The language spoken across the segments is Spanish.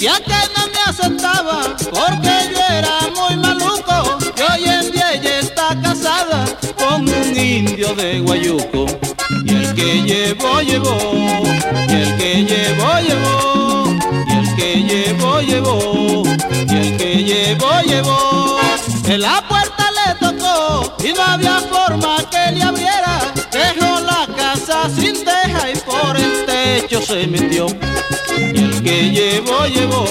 Decía que no me aceptaba porque yo era muy maluco. Y hoy en día ella está casada con un indio de Guayuco. Y el que llevó, llevó. Y el que llevó, llevó. Y el que llevó, llevó. Y el que llevó, llevó. En la puerta le tocó y no había forma que le abriera. Dejó la casa sin teja y por el techo se metió. Y el que llevó, llevó.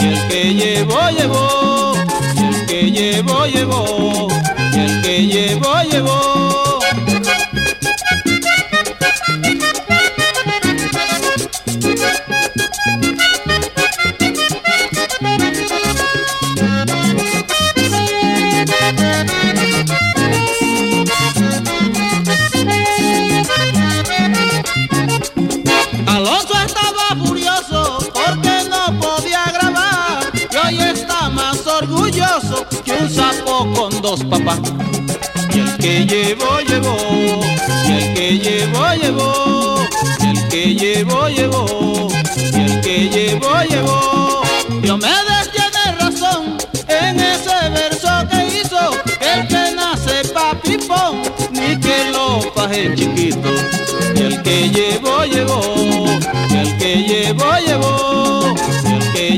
Y el que llevó, llevó. Y el que llevó, llevó. Estaba furioso porque no podía grabar y hoy está más orgulloso que un sapo con dos papás. Y el que llevó, llevó, y el que llevó, llevó, y el que llevó, llevó, y el que llevó, llevó. Diomedes tiene razón en ese verso que hizo, el que nace papipón, ni que lo faje chiquito. Y el que llevó,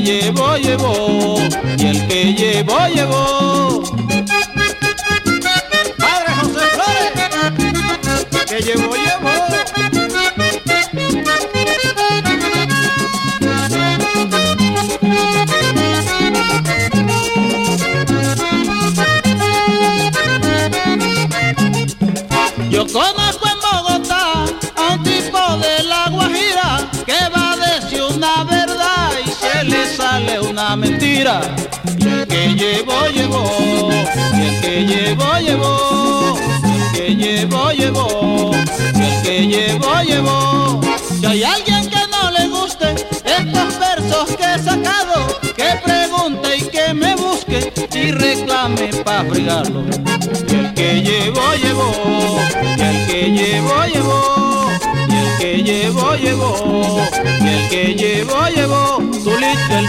llevó, llevó, y el que llevó, llevó. Padre José Flores, que llevó, llevó. Yo conozco Y el que llevó, llevó, y el que llevó, llevó, y el que llevó, llevó, y el que llevó, llevó. Si hay alguien que no le guste estos versos que he sacado, que pregunte y que me busque y reclame para fregarlo. Y el que llevó, llevó, y el que llevó, llevó, y el que llevó, llevó, y el que el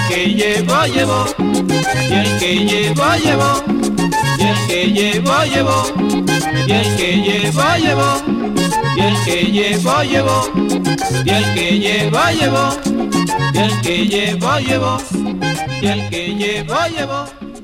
que llevo, llevo, y el que llevo, llevo, y el que llevo, llevo, y el que llevo, llevo, y el que llevo, llevo, y el que llevo, llevo, y el que llevo, llevo, y el que llevo, llevo.